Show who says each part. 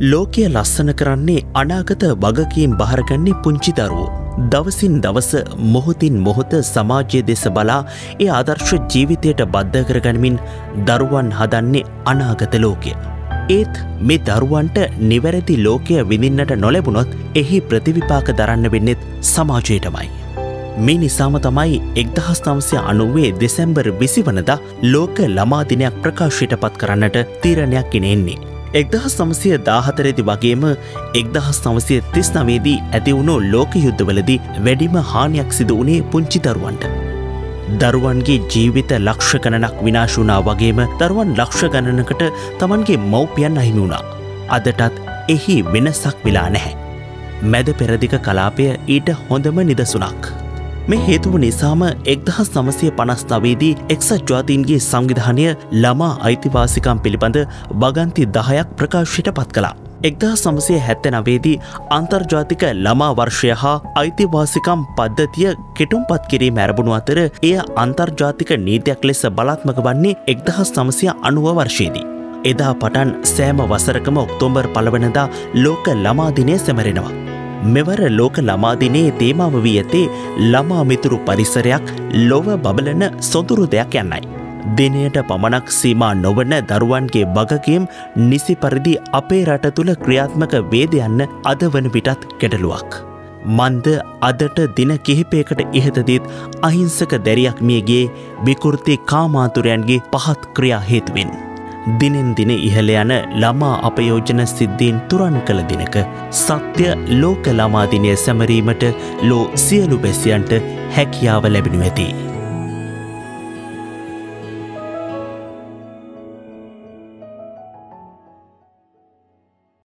Speaker 1: ලෝකය ලස්සන කරන්නේ අනාගත වගකීම් බහරගන්නේ පුංචි දරුවෝ. දවසින් දවස මොහොතින් මොහොත සමාජය දෙස බලා ඒ ආදර්ශ ජීවිතයට බද්ධ කරගනිමින් දරුවන් හදන්නේ අනාගත ලෝකය. ඒත් මේ දරුවන්ට නිවැරදි ලෝකය විඳින්නට නොලැබුණොත් එහි ප්‍රතිවිපාක දරන්න වෙන්නෙත් සමාජයටමයි. මේ නිසාම තමයි එක්දහස් නම්සය අනුවේ දෙසැම්බර් විසි වනදා ලෝක ළමාදිනයක් ප්‍රකාශයට පත් කරන්නට තීරණයක් ගෙනෙන්නේ. එක්දහස් නමසය දාහතරෙදි වගේම එක්දහස් නවසය තිස් නවේදී ඇතිවුණු ලෝක යුද්ධවලදී වැඩිම හානියක් සිදු වුණේ පුංචි දරුවන්ට. දරුවන්ගේ ජීවිත ලක්ෂ ගණනක් විනාශුනා වගේම දරුවන් ලක්ෂ ගණනකට තමන්ගේ මව්පියන් අහිමි වුණා. අදටත් එහි වෙනසක් වෙලා නැහැ. මැද පෙරදික කලාපය ඊට හොඳම නිදසුනක්. මේ හේතුව නිසාම එක්දහස් නමසය පනස් නවේදී එක්සත් ජාතීන්ගේ සංවිධානය ළමා අයිතිවාසිකම් පිළිබඳ වගන්ති දහයක් ප්‍රකාශයට පත් කලා. එක්දා සමසය හැත්ත නවේදී අන්තර්ජාතික ළමා වර්ෂය හා අයිතිවාසිකම් පද්ධතිය කෙටුම් පත් කිරී මැරබුණු අතර එය අන්තර්ජාතික නීතියක් ලෙස බලාත්මක වන්නේ එක්දහස් නමසය අනුව වර්ෂයේදී. එදා පටන් සෑම වසරකම ඔක්තෝම්බර් පලවනදා ලෝක ළමාදිනය සැමරෙනවා. මෙවර ලෝක ළමාදිනයේ තේමාව වී ඇතේ ළමාමිතුරු පරිසරයක් ලොව බබලන සොඳුරු දෙයක් යන්නයි. දිනයට පමණක් සීමා නොවන දරුවන්ගේ වගකීම් නිසි පරිදි අපේ රට තුළ ක්‍රියාත්මක වේදයන්න අද වන විටත් කෙටලුවක්. මන්ද අදට දින කිහිපයකට ඉහතදීත් අහිංසක දැරියක් මියගේ විකෘති කාමාතුරයන්ගේ පහත් ක්‍රියා හේතුවෙන්. දිනෙන් දින ඉහළ යන ළමා අපයෝජන සිද්ධීන් තුරන් කළ දිනක සත්‍ය ලෝක ළමාදිනය සැමරීමට ලෝ සියලු බැසියන්ට හැකියාව ලැබෙනු ඇති.